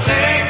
Say.